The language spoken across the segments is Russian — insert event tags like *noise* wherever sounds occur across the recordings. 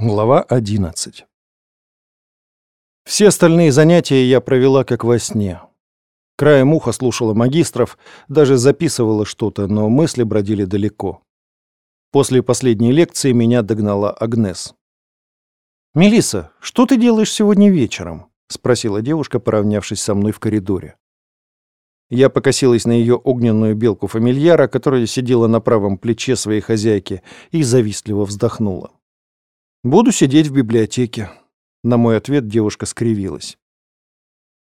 Глава 11 Все остальные занятия я провела как во сне. Краем уха слушала магистров, даже записывала что-то, но мысли бродили далеко. После последней лекции меня догнала Агнес. Мелиса, что ты делаешь сегодня вечером?» — спросила девушка, поравнявшись со мной в коридоре. Я покосилась на ее огненную белку фамильяра, которая сидела на правом плече своей хозяйки, и завистливо вздохнула. Буду сидеть в библиотеке. На мой ответ девушка скривилась.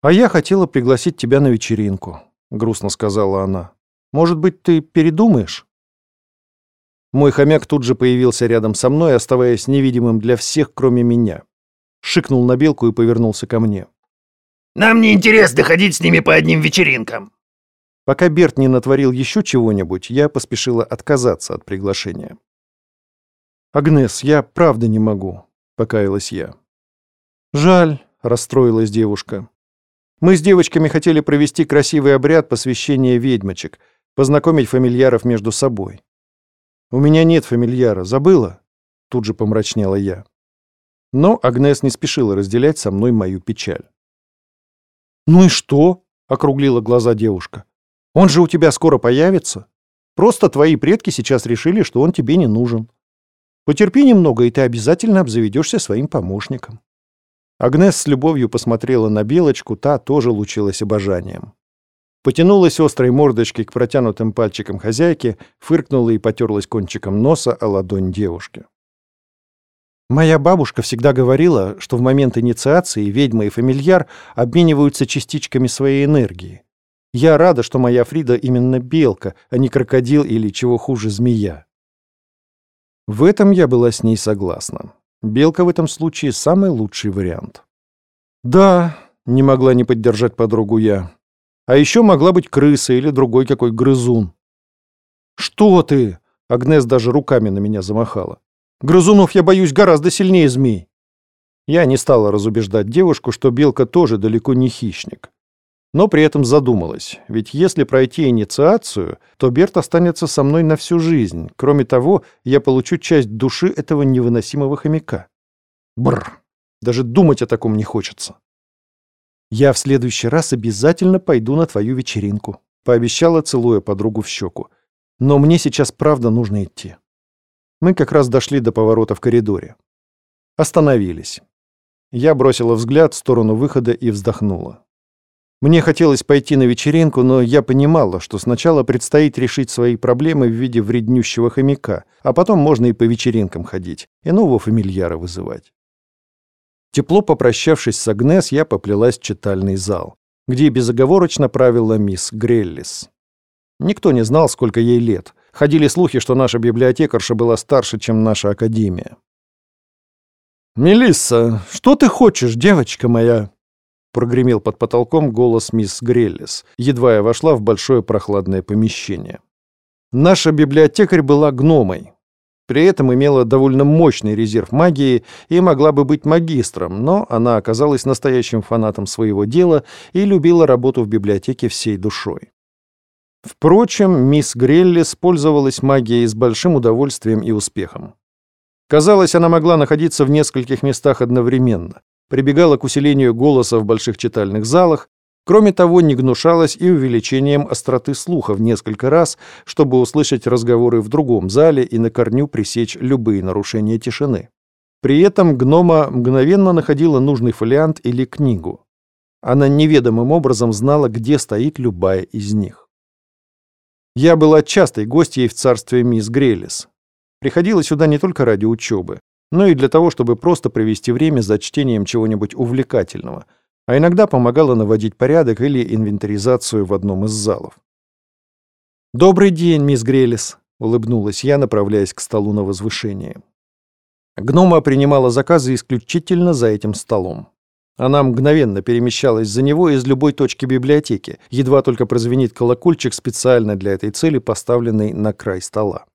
А я хотела пригласить тебя на вечеринку, грустно сказала она. Может быть, ты передумаешь? Мой хомяк тут же появился рядом со мной, оставаясь невидимым для всех, кроме меня. Шикнул на белку и повернулся ко мне. «Нам не интересно ходить с ними по одним вечеринкам». Пока Берт не натворил еще чего-нибудь, я поспешила отказаться от приглашения. «Агнес, я правда не могу», — покаялась я. «Жаль», — расстроилась девушка. «Мы с девочками хотели провести красивый обряд посвящения ведьмочек, познакомить фамильяров между собой». «У меня нет фамильяра, забыла?» Тут же помрачнела я. Но Агнес не спешила разделять со мной мою печаль. «Ну и что?» — округлила глаза девушка. «Он же у тебя скоро появится. Просто твои предки сейчас решили, что он тебе не нужен. Потерпи немного, и ты обязательно обзаведешься своим помощником». Агнес с любовью посмотрела на Белочку, та тоже лучилась обожанием. Потянулась острой мордочкой к протянутым пальчикам хозяйки, фыркнула и потерлась кончиком носа о ладонь девушки. Моя бабушка всегда говорила, что в момент инициации ведьма и фамильяр обмениваются частичками своей энергии. Я рада, что моя Фрида именно белка, а не крокодил или, чего хуже, змея. В этом я была с ней согласна. Белка в этом случае самый лучший вариант. Да, не могла не поддержать подругу я. А еще могла быть крыса или другой какой грызун. Что ты? Агнес даже руками на меня замахала. Грызунов я боюсь гораздо сильнее змей. Я не стала разубеждать девушку, что белка тоже далеко не хищник но при этом задумалась, ведь если пройти инициацию, то Берт останется со мной на всю жизнь. Кроме того, я получу часть души этого невыносимого хомяка. Бррр, даже думать о таком не хочется. Я в следующий раз обязательно пойду на твою вечеринку, пообещала, целуя подругу в щеку. Но мне сейчас правда нужно идти. Мы как раз дошли до поворота в коридоре. Остановились. Я бросила взгляд в сторону выхода и вздохнула. Мне хотелось пойти на вечеринку, но я понимала, что сначала предстоит решить свои проблемы в виде вреднющего хомяка, а потом можно и по вечеринкам ходить, и нового фамильяра вызывать. Тепло попрощавшись с Агнес, я поплелась в читальный зал, где безоговорочно правила мисс Греллис. Никто не знал, сколько ей лет. Ходили слухи, что наша библиотекарша была старше, чем наша академия. «Мелисса, что ты хочешь, девочка моя?» Прогремел под потолком голос мисс Греллис, едва я вошла в большое прохладное помещение. Наша библиотекарь была гномой. При этом имела довольно мощный резерв магии и могла бы быть магистром, но она оказалась настоящим фанатом своего дела и любила работу в библиотеке всей душой. Впрочем, мисс Греллис пользовалась магией с большим удовольствием и успехом. Казалось, она могла находиться в нескольких местах одновременно, прибегала к усилению голоса в больших читальных залах, кроме того, не гнушалась и увеличением остроты слуха в несколько раз, чтобы услышать разговоры в другом зале и на корню пресечь любые нарушения тишины. При этом гнома мгновенно находила нужный фолиант или книгу. Она неведомым образом знала, где стоит любая из них. Я была частой гостьей в царстве мисс Грелис. Приходила сюда не только ради учебы но и для того, чтобы просто провести время за чтением чего-нибудь увлекательного, а иногда помогала наводить порядок или инвентаризацию в одном из залов. «Добрый день, мисс Грелис», — улыбнулась я, направляясь к столу на возвышение. Гнома принимала заказы исключительно за этим столом. Она мгновенно перемещалась за него из любой точки библиотеки, едва только прозвенит колокольчик, специально для этой цели поставленный на край стола.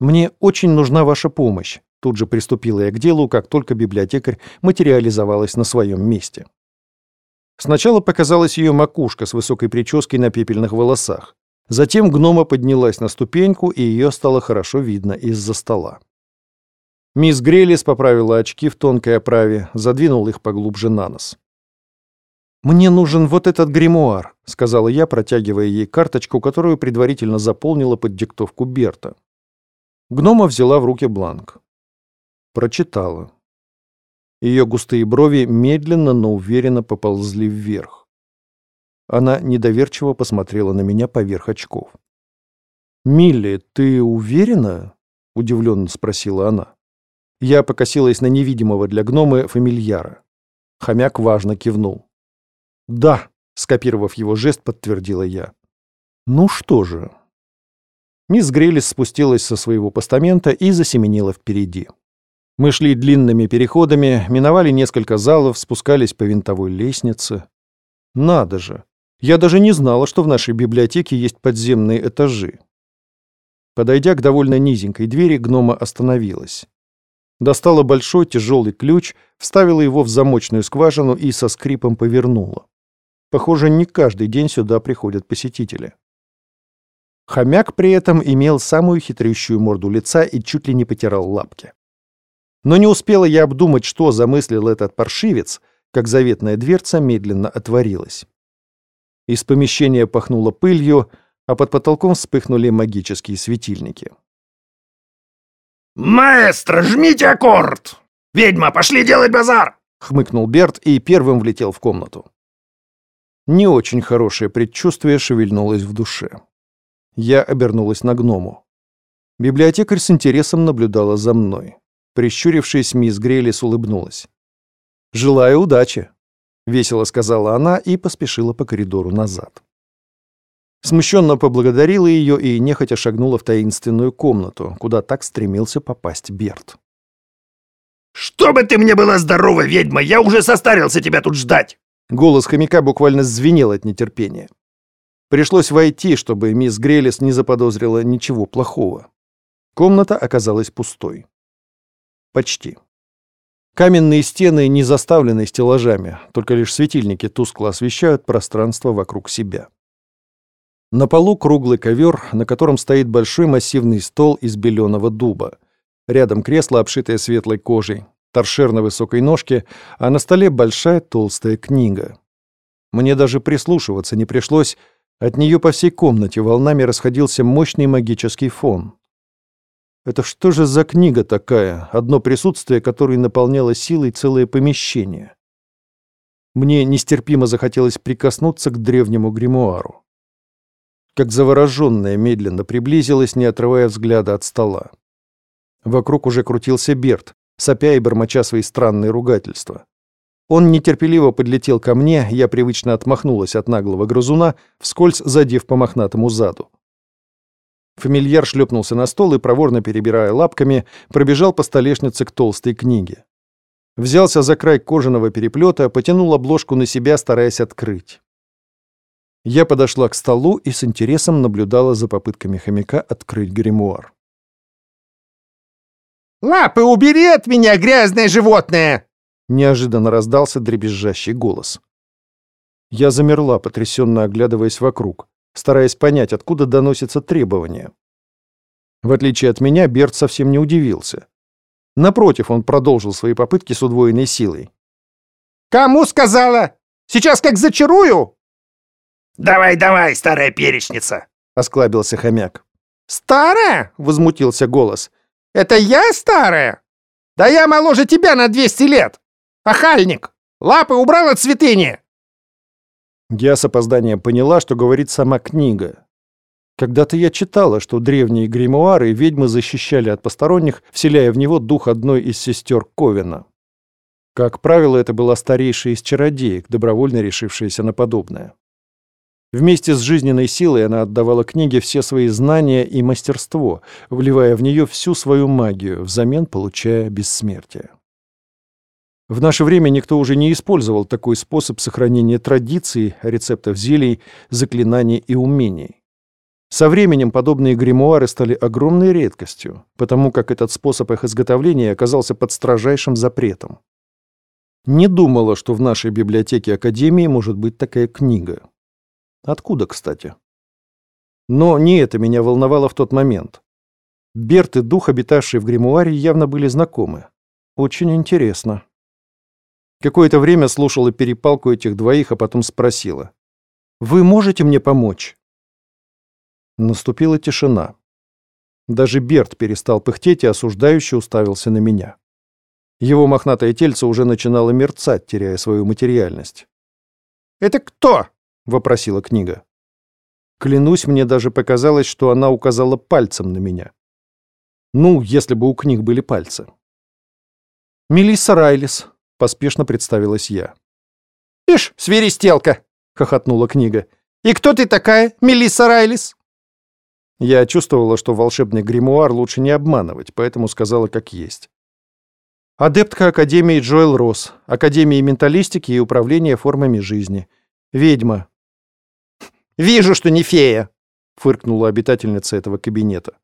«Мне очень нужна ваша помощь», Тут же приступила я к делу, как только библиотекарь материализовалась на своем месте. Сначала показалась ее макушка с высокой прической на пепельных волосах. Затем гнома поднялась на ступеньку, и ее стало хорошо видно из-за стола. Мисс Грелис поправила очки в тонкой оправе, задвинул их поглубже на нос. «Мне нужен вот этот гримуар», — сказала я, протягивая ей карточку, которую предварительно заполнила под диктовку Берта. Гнома взяла в руки бланк. Прочитала. Ее густые брови медленно, но уверенно поползли вверх. Она недоверчиво посмотрела на меня поверх очков. «Милли, ты уверена?» — удивленно спросила она. Я покосилась на невидимого для гномы фамильяра. Хомяк важно кивнул. «Да», — скопировав его жест, подтвердила я. «Ну что же». Мисс Грелис спустилась со своего постамента и засеменила впереди. Мы шли длинными переходами, миновали несколько залов, спускались по винтовой лестнице. Надо же! Я даже не знала, что в нашей библиотеке есть подземные этажи. Подойдя к довольно низенькой двери, гнома остановилась. Достала большой тяжелый ключ, вставила его в замочную скважину и со скрипом повернула. Похоже, не каждый день сюда приходят посетители. Хомяк при этом имел самую хитрющую морду лица и чуть ли не потирал лапки. Но не успела я обдумать, что замыслил этот паршивец, как заветная дверца медленно отворилась. Из помещения пахнуло пылью, а под потолком вспыхнули магические светильники. «Маэстро, жмите аккорд! Ведьма, пошли делать базар!» — хмыкнул Берт и первым влетел в комнату. Не очень хорошее предчувствие шевельнулось в душе. Я обернулась на гному. Библиотекарь с интересом наблюдала за мной. Прищурившись, мисс Грейлис улыбнулась. «Желаю удачи», — весело сказала она и поспешила по коридору назад. Смущенно поблагодарила ее и нехотя шагнула в таинственную комнату, куда так стремился попасть Берт. «Чтобы ты мне была здорова, ведьма! Я уже состарился тебя тут ждать!» Голос хомяка буквально звенел от нетерпения. Пришлось войти, чтобы мисс Грелис не заподозрила ничего плохого. Комната оказалась пустой. Почти. Каменные стены не заставлены стеллажами, только лишь светильники тускло освещают пространство вокруг себя. На полу круглый ковер, на котором стоит большой массивный стол из беленого дуба. Рядом кресло, обшитое светлой кожей, торшер на высокой ножке, а на столе большая толстая книга. Мне даже прислушиваться не пришлось, от нее по всей комнате волнами расходился мощный магический фон. Это что же за книга такая, одно присутствие которой наполняло силой целое помещение? Мне нестерпимо захотелось прикоснуться к древнему гримуару. Как завороженная медленно приблизилась, не отрывая взгляда от стола. Вокруг уже крутился Берт, сопя и бормоча свои странные ругательства. Он нетерпеливо подлетел ко мне, я привычно отмахнулась от наглого грызуна, вскользь задев по мохнатому заду. Фамильяр шлепнулся на стол и, проворно перебирая лапками, пробежал по столешнице к толстой книге. Взялся за край кожаного переплета, потянул обложку на себя, стараясь открыть. Я подошла к столу и с интересом наблюдала за попытками хомяка открыть гримуар. «Лапы убери от меня, грязное животное!» Неожиданно раздался дребезжащий голос. Я замерла, потрясенно оглядываясь вокруг, стараясь понять, откуда доносятся требования. В отличие от меня, Берт совсем не удивился. Напротив, он продолжил свои попытки с удвоенной силой. «Кому сказала? Сейчас как зачарую!» «Давай, давай, старая перечница!» — осклабился хомяк. «Старая?» — возмутился голос. Это я старая? Да я моложе тебя на 200 лет! Ахальник! Лапы убрал от святыни!» Я с опозданием поняла, что говорит сама книга. Когда-то я читала, что древние гримуары ведьмы защищали от посторонних, вселяя в него дух одной из сестер Ковина. Как правило, это была старейшая из чародеек, добровольно решившаяся на подобное. Вместе с жизненной силой она отдавала книге все свои знания и мастерство, вливая в нее всю свою магию, взамен получая бессмертие. В наше время никто уже не использовал такой способ сохранения традиций, рецептов зелий, заклинаний и умений. Со временем подобные гримуары стали огромной редкостью, потому как этот способ их изготовления оказался под строжайшим запретом. Не думала, что в нашей библиотеке Академии может быть такая книга. Откуда, кстати? Но не это меня волновало в тот момент. Берт и дух, обитавший в гримуаре, явно были знакомы. Очень интересно. Какое-то время слушала перепалку этих двоих, а потом спросила. «Вы можете мне помочь?» Наступила тишина. Даже Берт перестал пыхтеть и осуждающе уставился на меня. Его мохнатое тельце уже начинало мерцать, теряя свою материальность. «Это кто?» — вопросила книга. Клянусь, мне даже показалось, что она указала пальцем на меня. Ну, если бы у книг были пальцы. «Мелисса Райлис», — поспешно представилась я. «Ишь, свиристелка!» — хохотнула книга. «И кто ты такая, Мелисса Райлис?» Я чувствовала, что волшебный гримуар лучше не обманывать, поэтому сказала как есть. Адептка Академии Джоэл Росс, Академии менталистики и управления формами жизни. Ведьма. «Вижу, что не фея!» — фыркнула обитательница этого кабинета.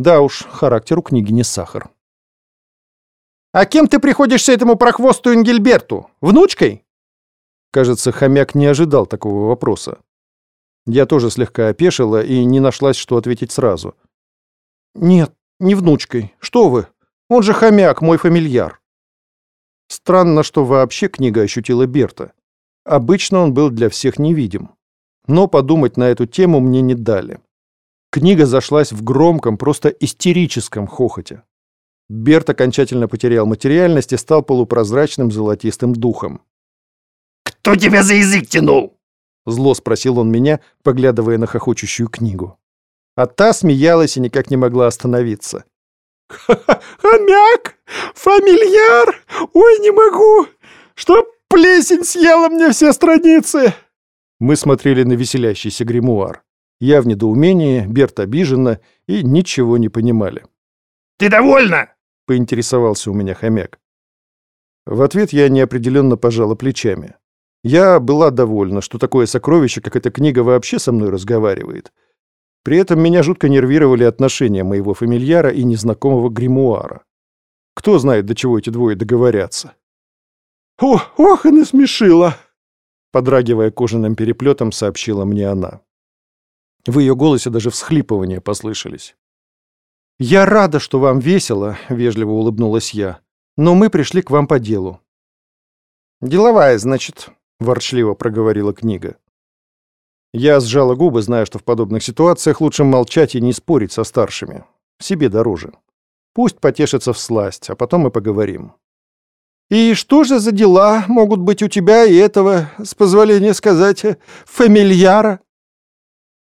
Да уж, характер у книги не сахар. «А кем ты приходишься этому прохвосту Ингельберту? Внучкой?» Кажется, хомяк не ожидал такого вопроса. Я тоже слегка опешила и не нашлась, что ответить сразу. «Нет, не внучкой. Что вы? Он же хомяк, мой фамильяр». Странно, что вообще книга ощутила Берта. Обычно он был для всех невидим. Но подумать на эту тему мне не дали. Книга зашлась в громком, просто истерическом хохоте. Берт окончательно потерял материальность и стал полупрозрачным золотистым духом. «Кто тебя за язык тянул?» Зло спросил он меня, поглядывая на хохочущую книгу. А та смеялась и никак не могла остановиться. *laughs* «Хомяк! Фамильяр! Ой, не могу! Чтоб плесень съела мне все страницы!» Мы смотрели на веселящийся гримуар. Я в недоумении, Берт обиженно и ничего не понимали. «Ты довольна?» — поинтересовался у меня хомяк. В ответ я неопределенно пожала плечами. Я была довольна, что такое сокровище, как эта книга, вообще со мной разговаривает. При этом меня жутко нервировали отношения моего фамильяра и незнакомого гримуара. Кто знает, до чего эти двое договорятся. «О, ох, и насмешила!» Подрагивая кожаным переплетом, сообщила мне она. В ее голосе даже всхлипывания послышались. «Я рада, что вам весело», — вежливо улыбнулась я. «Но мы пришли к вам по делу». «Деловая, значит», ворчливо проговорила книга. Я сжала губы, зная, что в подобных ситуациях лучше молчать и не спорить со старшими. Себе дороже. Пусть потешится в сласть, а потом мы поговорим. «И что же за дела могут быть у тебя и этого, с позволения сказать, фамильяра?»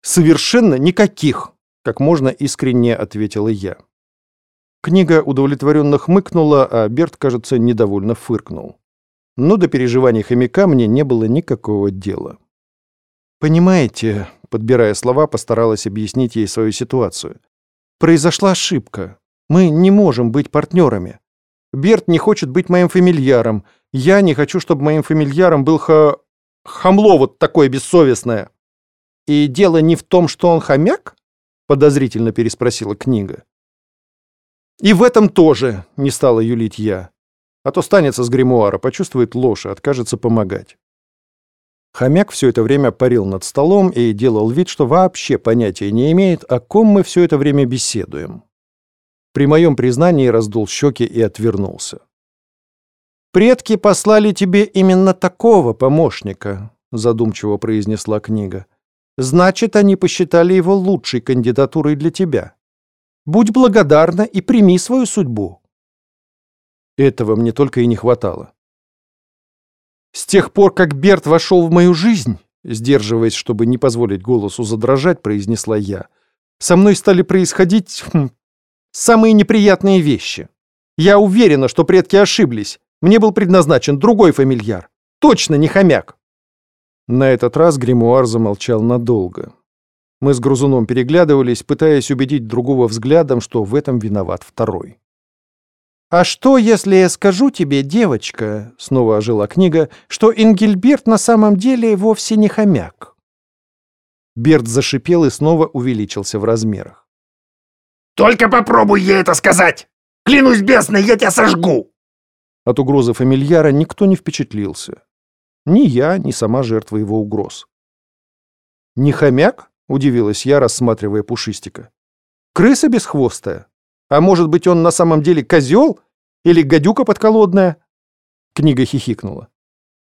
«Совершенно никаких», — как можно искренне ответила я. Книга удовлетворенно хмыкнула, а Берт, кажется, недовольно фыркнул но до переживаний хомяка мне не было никакого дела. «Понимаете», — подбирая слова, постаралась объяснить ей свою ситуацию. «Произошла ошибка. Мы не можем быть партнерами. Берт не хочет быть моим фамильяром. Я не хочу, чтобы моим фамильяром был ха... хамло вот такое бессовестное». «И дело не в том, что он хомяк?» — подозрительно переспросила книга. «И в этом тоже», — не стала юлить я. А то станется с гримуара, почувствует ложь и откажется помогать. Хомяк все это время парил над столом и делал вид, что вообще понятия не имеет, о ком мы все это время беседуем. При моем признании раздул щеки и отвернулся. «Предки послали тебе именно такого помощника», задумчиво произнесла книга. «Значит, они посчитали его лучшей кандидатурой для тебя. Будь благодарна и прими свою судьбу». Этого мне только и не хватало. С тех пор, как Берт вошел в мою жизнь, сдерживаясь, чтобы не позволить голосу задрожать, произнесла я, со мной стали происходить хм, самые неприятные вещи. Я уверена, что предки ошиблись. Мне был предназначен другой фамильяр. Точно не хомяк. На этот раз гримуар замолчал надолго. Мы с Грузуном переглядывались, пытаясь убедить другого взглядом, что в этом виноват второй. «А что, если я скажу тебе, девочка, — снова ожила книга, — что Ингельберт на самом деле вовсе не хомяк?» Берт зашипел и снова увеличился в размерах. «Только попробуй ей это сказать! Клянусь бесной, я тебя сожгу!» От угрозы фамильяра никто не впечатлился. Ни я, ни сама жертва его угроз. «Не хомяк?» — удивилась я, рассматривая Пушистика. Крыса бесхвостая? А может быть, он на самом деле козел? Или гадюка подколодная?» Книга хихикнула.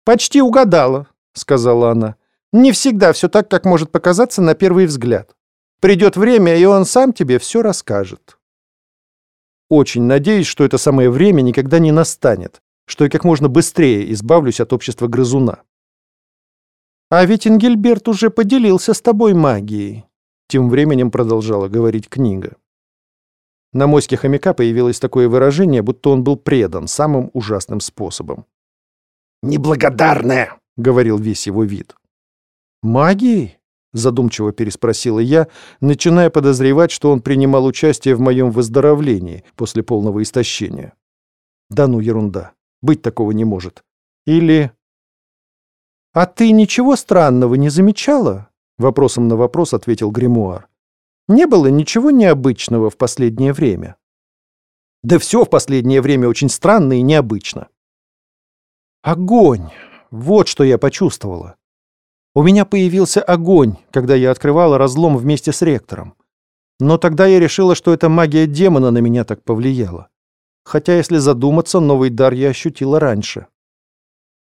«Почти угадала», — сказала она. «Не всегда все так, как может показаться на первый взгляд. Придет время, и он сам тебе все расскажет». Очень надеюсь, что это самое время никогда не настанет, что я как можно быстрее избавлюсь от общества грызуна. «А ведь Ингельберт уже поделился с тобой магией», — тем временем продолжала говорить книга. На моське хомяка появилось такое выражение, будто он был предан самым ужасным способом. «Неблагодарная!» — говорил весь его вид. «Магией?» — задумчиво переспросила я, начиная подозревать, что он принимал участие в моем выздоровлении после полного истощения. Да ну, ерунда. Быть такого не может. Или... «А ты ничего странного не замечала?» Вопросом на вопрос ответил гримуар. «Не было ничего необычного в последнее время». «Да все в последнее время очень странно и необычно». «Огонь! Вот что я почувствовала. У меня появился огонь, когда я открывала разлом вместе с ректором. Но тогда я решила, что это магия демона на меня так повлияла. Хотя, если задуматься, новый дар я ощутила раньше.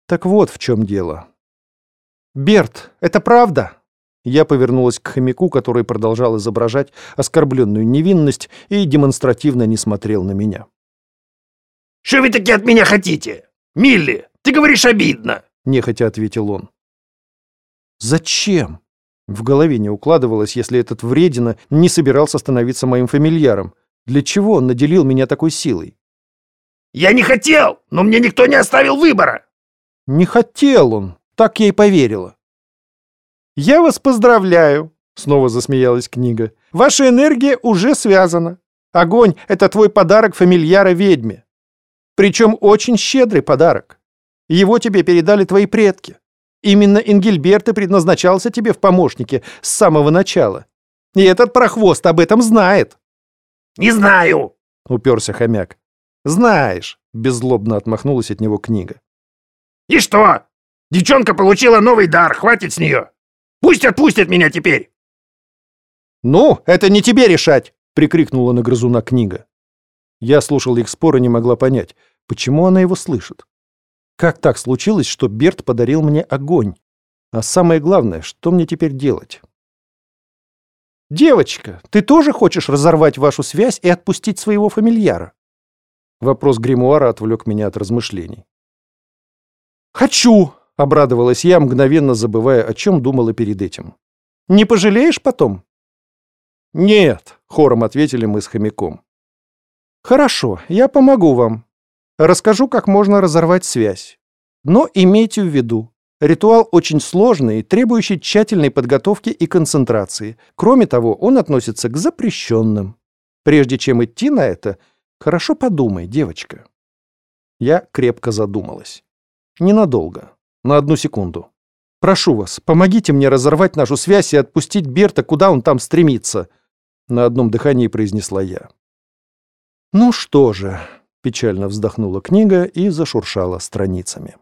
Так вот в чем дело. «Берт, это правда?» Я повернулась к хомяку, который продолжал изображать оскорбленную невинность и демонстративно не смотрел на меня. «Что вы таки от меня хотите? Милли, ты говоришь обидно!» — нехотя ответил он. Зачем? В голове не укладывалось, если этот вредина не собирался становиться моим фамильяром. Для чего он наделил меня такой силой? «Я не хотел, но мне никто не оставил выбора!» «Не хотел он, так я и поверила». «Я вас поздравляю!» — снова засмеялась книга. «Ваша энергия уже связана. Огонь — это твой подарок фамильяра ведьме. Причем очень щедрый подарок. Его тебе передали твои предки. Именно Ингельберт и предназначался тебе в помощнике с самого начала. И этот прохвост об этом знает». «Не знаю», — уперся хомяк. «Знаешь», — беззлобно отмахнулась от него книга. «И что? Девчонка получила новый дар, хватит с нее. Пусть отпустят меня теперь». «Ну, это не тебе решать!» — прикрикнула на грызуна книга. Я слушал их спор и не могла понять, почему она его слышит. Как так случилось, что Берт подарил мне огонь? А самое главное, что мне теперь делать? «Девочка, ты тоже хочешь разорвать вашу связь и отпустить своего фамильяра?» Вопрос гримуара отвлек меня от размышлений. «Хочу!» — обрадовалась я, мгновенно забывая, о чем думала перед этим. «Не пожалеешь потом?» «Нет», — хором ответили мы с хомяком. «Хорошо, я помогу вам. Расскажу, как можно разорвать связь. Но имейте в виду, ритуал очень сложный, требующий тщательной подготовки и концентрации. Кроме того, он относится к запрещенным. Прежде чем идти на это, хорошо подумай, девочка. Я крепко задумалась. Ненадолго. На одну секунду. Прошу вас, помогите мне разорвать нашу связь и отпустить Берта, куда он там стремится. На одном дыхании произнесла я. Ну что же, Печально вздохнула книга и зашуршала страницами.